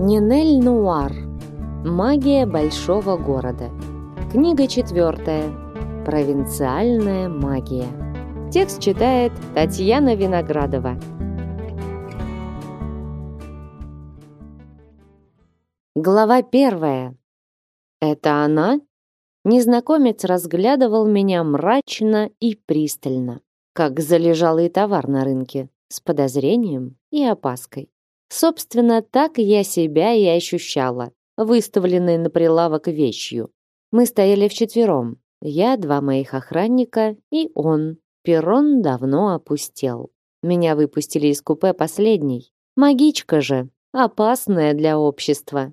Нинель Нуар. Магия большого города. Книга четвертая. Провинциальная магия. Текст читает Татьяна Виноградова. Глава первая. Это она? Незнакомец разглядывал меня мрачно и пристально, как залежалый товар на рынке, с подозрением и опаской. Собственно, так я себя и ощущала, выставленной на прилавок вещью. Мы стояли вчетвером. Я, два моих охранника и он. Перрон давно опустел. Меня выпустили из купе последней. Магичка же, опасная для общества.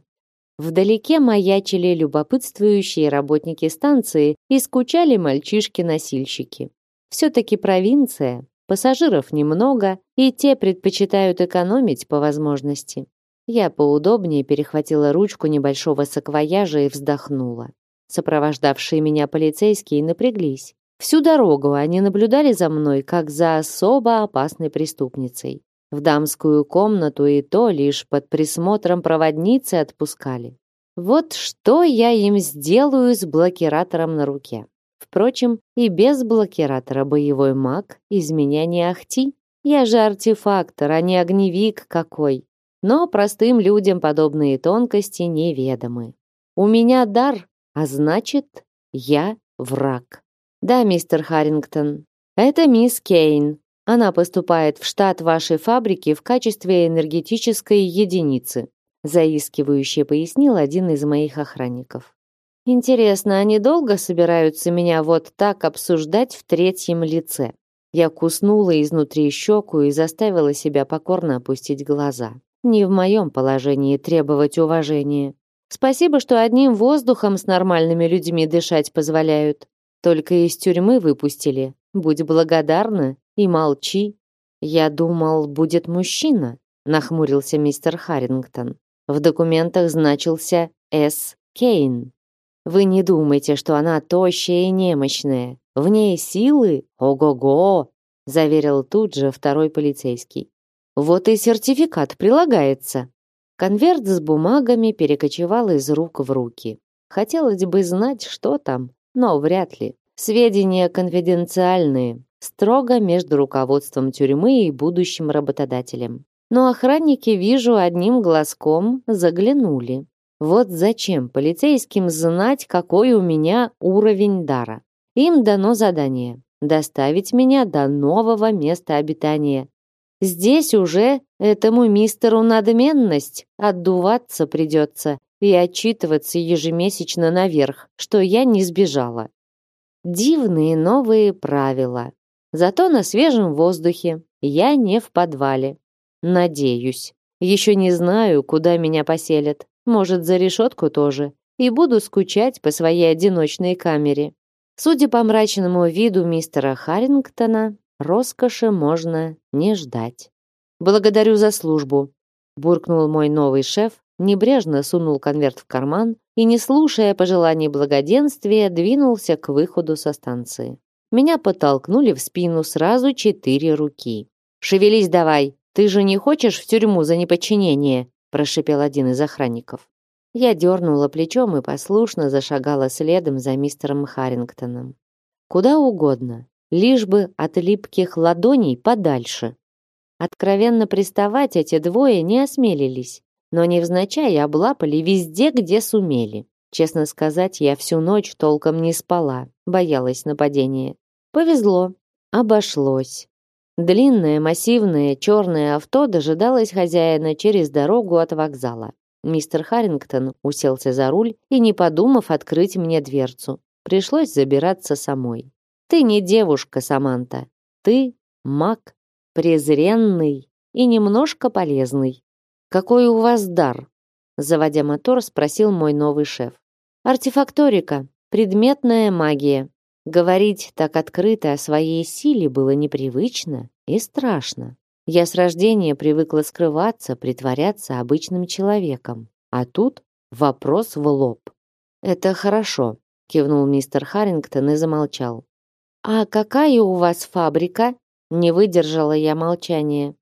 Вдалеке маячили любопытствующие работники станции и скучали мальчишки-носильщики. Все-таки провинция, Пассажиров немного, и те предпочитают экономить по возможности. Я поудобнее перехватила ручку небольшого саквояжа и вздохнула. Сопровождавшие меня полицейские напряглись. Всю дорогу они наблюдали за мной, как за особо опасной преступницей. В дамскую комнату и то лишь под присмотром проводницы отпускали. Вот что я им сделаю с блокиратором на руке. Впрочем, и без блокиратора боевой маг из меня не ахти. Я же артефактор, а не огневик какой. Но простым людям подобные тонкости неведомы. У меня дар, а значит, я враг. Да, мистер Харрингтон, это мисс Кейн. Она поступает в штат вашей фабрики в качестве энергетической единицы, заискивающе пояснил один из моих охранников. Интересно, они долго собираются меня вот так обсуждать в третьем лице? Я куснула изнутри щеку и заставила себя покорно опустить глаза. Не в моем положении требовать уважения. Спасибо, что одним воздухом с нормальными людьми дышать позволяют. Только из тюрьмы выпустили. Будь благодарна и молчи. Я думал, будет мужчина, нахмурился мистер Харрингтон. В документах значился С. Кейн. Вы не думайте, что она тощая и немощная. В ней силы, ого-го, заверил тут же второй полицейский. Вот и сертификат прилагается. Конверт с бумагами перекочевал из рук в руки. Хотелось бы знать, что там, но вряд ли. Сведения конфиденциальные, строго между руководством тюрьмы и будущим работодателем. Но охранники, вижу, одним глазком заглянули. Вот зачем полицейским знать, какой у меня уровень дара? Им дано задание доставить меня до нового места обитания. Здесь уже этому мистеру надменность отдуваться придется и отчитываться ежемесячно наверх, что я не сбежала. Дивные новые правила. Зато на свежем воздухе. Я не в подвале. Надеюсь. Еще не знаю, куда меня поселят. Может, за решетку тоже. И буду скучать по своей одиночной камере. Судя по мрачному виду мистера Харрингтона, роскоши можно не ждать. «Благодарю за службу», — буркнул мой новый шеф, небрежно сунул конверт в карман и, не слушая пожеланий благоденствия, двинулся к выходу со станции. Меня подтолкнули в спину сразу четыре руки. «Шевелись давай, ты же не хочешь в тюрьму за неподчинение?» Прошипел один из охранников. Я дернула плечом и послушно зашагала следом за мистером Харрингтоном. Куда угодно, лишь бы от липких ладоней подальше. Откровенно приставать эти двое не осмелились, но невзначай облапали везде, где сумели. Честно сказать, я всю ночь толком не спала, боялась нападения. Повезло, обошлось. Длинное, массивное, черное авто дожидалось хозяина через дорогу от вокзала. Мистер Харрингтон уселся за руль и, не подумав, открыть мне дверцу. Пришлось забираться самой. «Ты не девушка, Саманта. Ты маг, презренный и немножко полезный. Какой у вас дар?» Заводя мотор, спросил мой новый шеф. «Артефакторика, предметная магия», Говорить так открыто о своей силе было непривычно и страшно. Я с рождения привыкла скрываться, притворяться обычным человеком. А тут вопрос в лоб. «Это хорошо», — кивнул мистер Харрингтон и замолчал. «А какая у вас фабрика?» Не выдержала я молчания.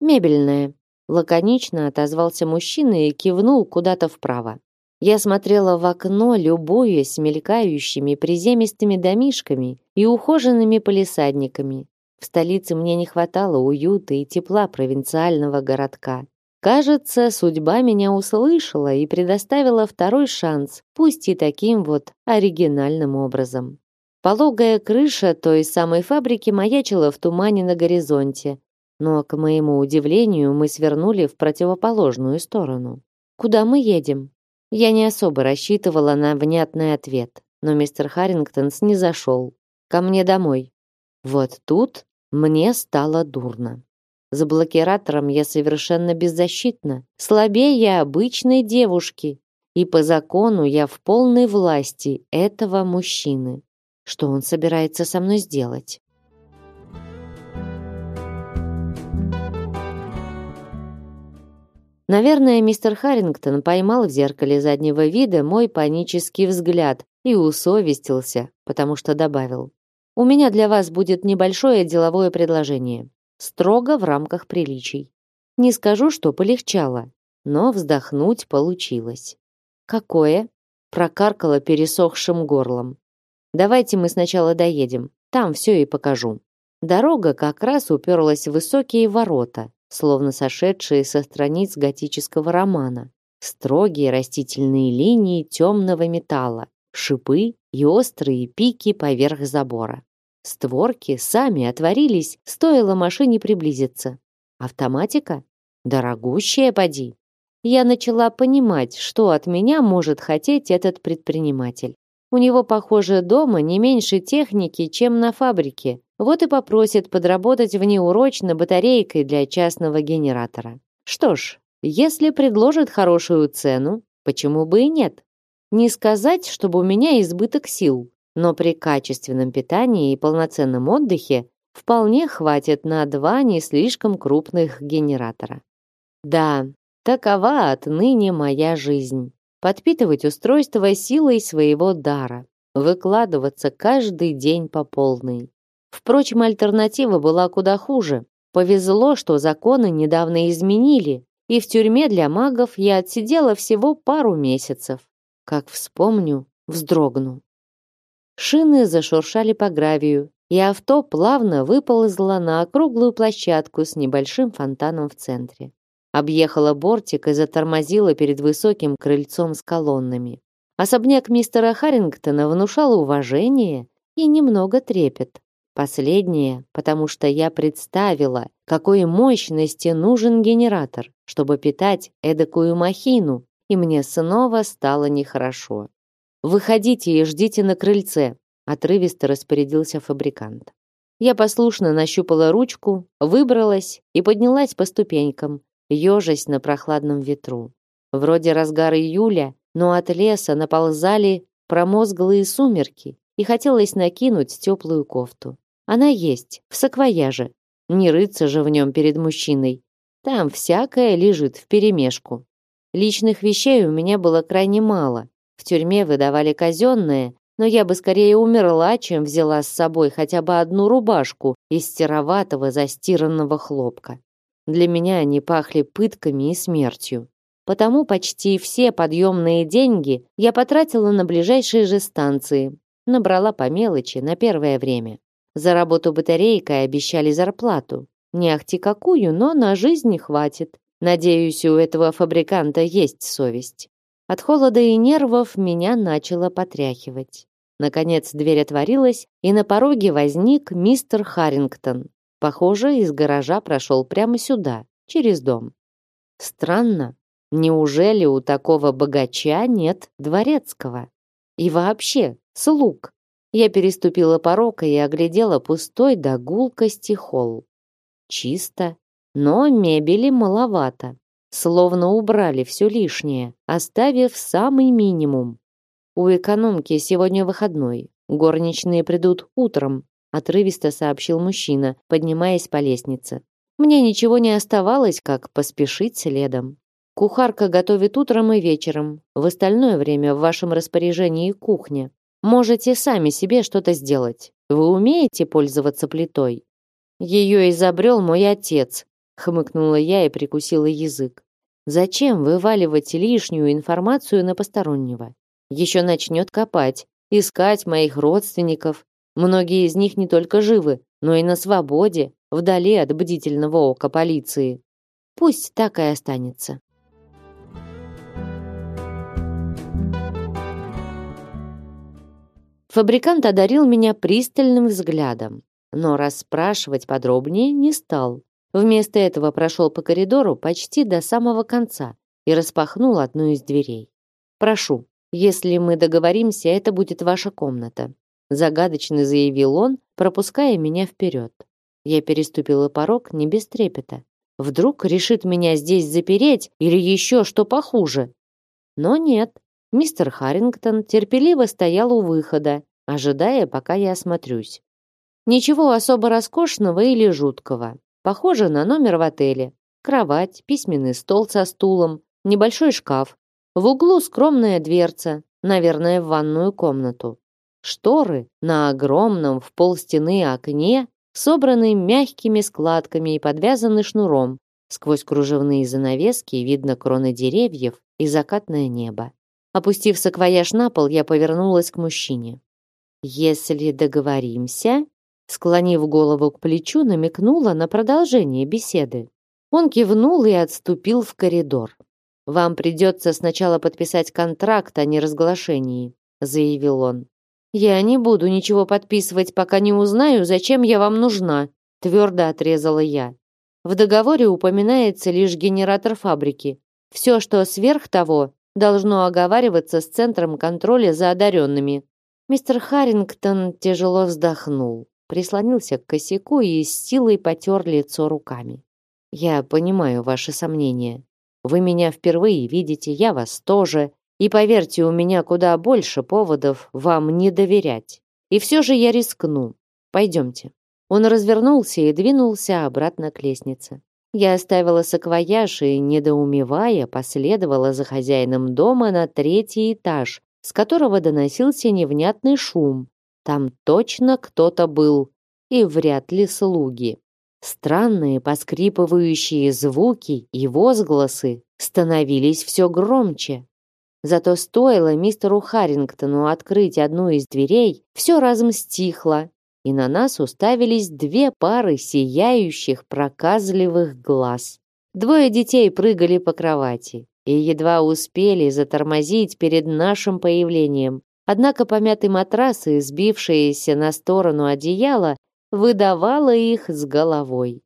«Мебельная. Лаконично отозвался мужчина и кивнул куда-то вправо. Я смотрела в окно, любуясь мелькающими приземистыми домишками и ухоженными полисадниками. В столице мне не хватало уюта и тепла провинциального городка. Кажется, судьба меня услышала и предоставила второй шанс, пусть и таким вот оригинальным образом. Пологая крыша той самой фабрики маячила в тумане на горизонте, но, к моему удивлению, мы свернули в противоположную сторону. «Куда мы едем?» Я не особо рассчитывала на внятный ответ, но мистер Харрингтон снизошел. «Ко мне домой». Вот тут мне стало дурно. За блокиратором я совершенно беззащитна, слабее обычной девушки, и по закону я в полной власти этого мужчины. Что он собирается со мной сделать? Наверное, мистер Харрингтон поймал в зеркале заднего вида мой панический взгляд и усовестился, потому что добавил. «У меня для вас будет небольшое деловое предложение. Строго в рамках приличий. Не скажу, что полегчало, но вздохнуть получилось». «Какое?» прокаркала пересохшим горлом. Давайте мы сначала доедем. Там все и покажу. Дорога как раз уперлась в высокие ворота, словно сошедшие со страниц готического романа. Строгие растительные линии темного металла, шипы и острые пики поверх забора. Створки сами отворились, стоило машине приблизиться. Автоматика? Дорогущая поди. Я начала понимать, что от меня может хотеть этот предприниматель. У него, похоже, дома не меньше техники, чем на фабрике. Вот и попросит подработать внеурочно батарейкой для частного генератора. Что ж, если предложит хорошую цену, почему бы и нет? Не сказать, чтобы у меня избыток сил, но при качественном питании и полноценном отдыхе вполне хватит на два не слишком крупных генератора. Да, такова отныне моя жизнь подпитывать устройство силой своего дара, выкладываться каждый день по полной. Впрочем, альтернатива была куда хуже. Повезло, что законы недавно изменили, и в тюрьме для магов я отсидела всего пару месяцев. Как вспомню, вздрогну. Шины зашуршали по гравию, и авто плавно выползло на округлую площадку с небольшим фонтаном в центре объехала бортик и затормозила перед высоким крыльцом с колоннами. Особняк мистера Харрингтона внушал уважение и немного трепет. Последнее, потому что я представила, какой мощности нужен генератор, чтобы питать эдакую махину, и мне снова стало нехорошо. «Выходите и ждите на крыльце», — отрывисто распорядился фабрикант. Я послушно нащупала ручку, выбралась и поднялась по ступенькам, ежась на прохладном ветру. Вроде разгар июля, но от леса наползали промозглые сумерки, и хотелось накинуть теплую кофту. Она есть, в саквояже. Не рыться же в нем перед мужчиной. Там всякое лежит вперемешку. Личных вещей у меня было крайне мало. В тюрьме выдавали казенное, но я бы скорее умерла, чем взяла с собой хотя бы одну рубашку из сероватого застиранного хлопка. Для меня они пахли пытками и смертью. Потому почти все подъемные деньги я потратила на ближайшие же станции. Набрала по мелочи на первое время. За работу батарейкой обещали зарплату. Не ахти какую, но на жизнь хватит. Надеюсь, у этого фабриканта есть совесть. От холода и нервов меня начало потряхивать. Наконец дверь отворилась, и на пороге возник мистер Харрингтон. Похоже, из гаража прошел прямо сюда, через дом. Странно. Неужели у такого богача нет дворецкого? И вообще, слуг. Я переступила порог и оглядела пустой до гулкости холл. Чисто, но мебели маловато. Словно убрали все лишнее, оставив самый минимум. У экономки сегодня выходной. Горничные придут утром, отрывисто сообщил мужчина, поднимаясь по лестнице. Мне ничего не оставалось, как поспешить следом. Кухарка готовит утром и вечером. В остальное время в вашем распоряжении кухня. Можете сами себе что-то сделать. Вы умеете пользоваться плитой? Ее изобрел мой отец, хмыкнула я и прикусила язык. Зачем вываливать лишнюю информацию на постороннего? Еще начнет копать, искать моих родственников. Многие из них не только живы, но и на свободе, вдали от бдительного ока полиции. Пусть так и останется. Фабрикант одарил меня пристальным взглядом, но расспрашивать подробнее не стал. Вместо этого прошел по коридору почти до самого конца и распахнул одну из дверей. «Прошу, если мы договоримся, это будет ваша комната», загадочно заявил он, пропуская меня вперед. Я переступила порог не без трепета. Вдруг решит меня здесь запереть или еще что похуже. Но нет, Мистер Харрингтон терпеливо стоял у выхода, ожидая, пока я осмотрюсь. Ничего особо роскошного или жуткого. Похоже на номер в отеле. Кровать, письменный стол со стулом, небольшой шкаф. В углу скромная дверца, наверное, в ванную комнату. Шторы на огромном в полстены окне собраны мягкими складками и подвязаны шнуром. Сквозь кружевные занавески видно кроны деревьев и закатное небо. Опустив саквояж на пол, я повернулась к мужчине. «Если договоримся...» Склонив голову к плечу, намекнула на продолжение беседы. Он кивнул и отступил в коридор. «Вам придется сначала подписать контракт о неразглашении», заявил он. «Я не буду ничего подписывать, пока не узнаю, зачем я вам нужна», твердо отрезала я. В договоре упоминается лишь генератор фабрики. Все, что сверх того, должно оговариваться с Центром контроля за одаренными. Мистер Харрингтон тяжело вздохнул, прислонился к косяку и с силой потер лицо руками. «Я понимаю ваши сомнения. Вы меня впервые видите, я вас тоже. И поверьте, у меня куда больше поводов вам не доверять. И все же я рискну. Пойдемте». Он развернулся и двинулся обратно к лестнице. Я оставила саквояж и, недоумевая, последовала за хозяином дома на третий этаж, с которого доносился невнятный шум. Там точно кто-то был, и вряд ли слуги. Странные поскрипывающие звуки и возгласы становились все громче. Зато стоило мистеру Харрингтону открыть одну из дверей, все разом стихло, и на нас уставились две пары сияющих проказливых глаз. Двое детей прыгали по кровати и едва успели затормозить перед нашим появлением. Однако помятый матрас и сбившееся на сторону одеяло выдавало их с головой.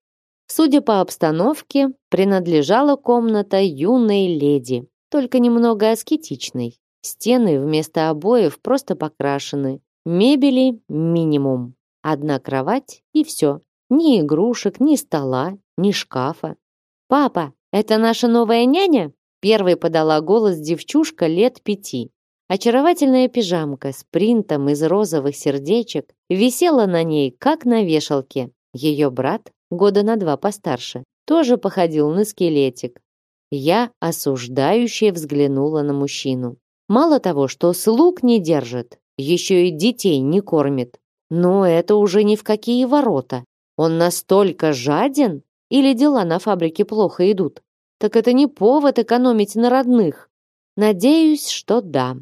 Судя по обстановке, принадлежала комната юной леди, только немного аскетичной. Стены вместо обоев просто покрашены, мебели минимум. Одна кровать и все. Ни игрушек, ни стола, ни шкафа. «Папа, это наша новая няня?» Первой подала голос девчушка лет пяти. Очаровательная пижамка с принтом из розовых сердечек висела на ней, как на вешалке. Ее брат, года на два постарше, тоже походил на скелетик. Я осуждающе взглянула на мужчину. Мало того, что слуг не держит, еще и детей не кормит. Но это уже ни в какие ворота. Он настолько жаден? Или дела на фабрике плохо идут? Так это не повод экономить на родных. Надеюсь, что да.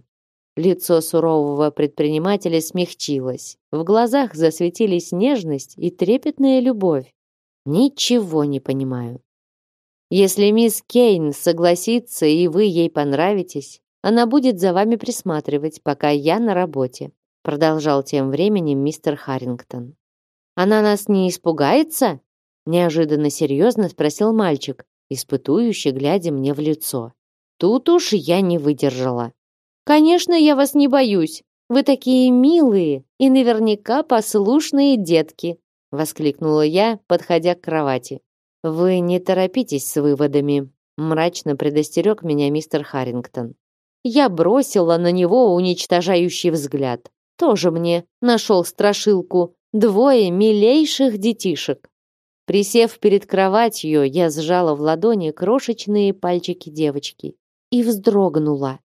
Лицо сурового предпринимателя смягчилось. В глазах засветились нежность и трепетная любовь. Ничего не понимаю. Если мисс Кейн согласится и вы ей понравитесь, она будет за вами присматривать, пока я на работе продолжал тем временем мистер Харрингтон. Она нас не испугается? неожиданно серьезно спросил мальчик, испытующе глядя мне в лицо. Тут уж я не выдержала. Конечно, я вас не боюсь. Вы такие милые и наверняка послушные детки, воскликнула я, подходя к кровати. Вы не торопитесь с выводами, мрачно предостерег меня мистер Харрингтон. Я бросила на него уничтожающий взгляд. Тоже мне нашел страшилку. Двое милейших детишек. Присев перед кроватью, я сжала в ладони крошечные пальчики девочки и вздрогнула.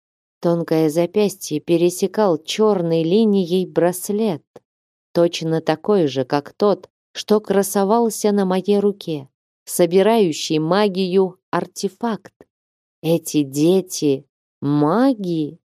Тонкое запястье пересекал черной линией браслет, точно такой же, как тот, что красовался на моей руке. собирающий магию артефакт. Эти дети маги.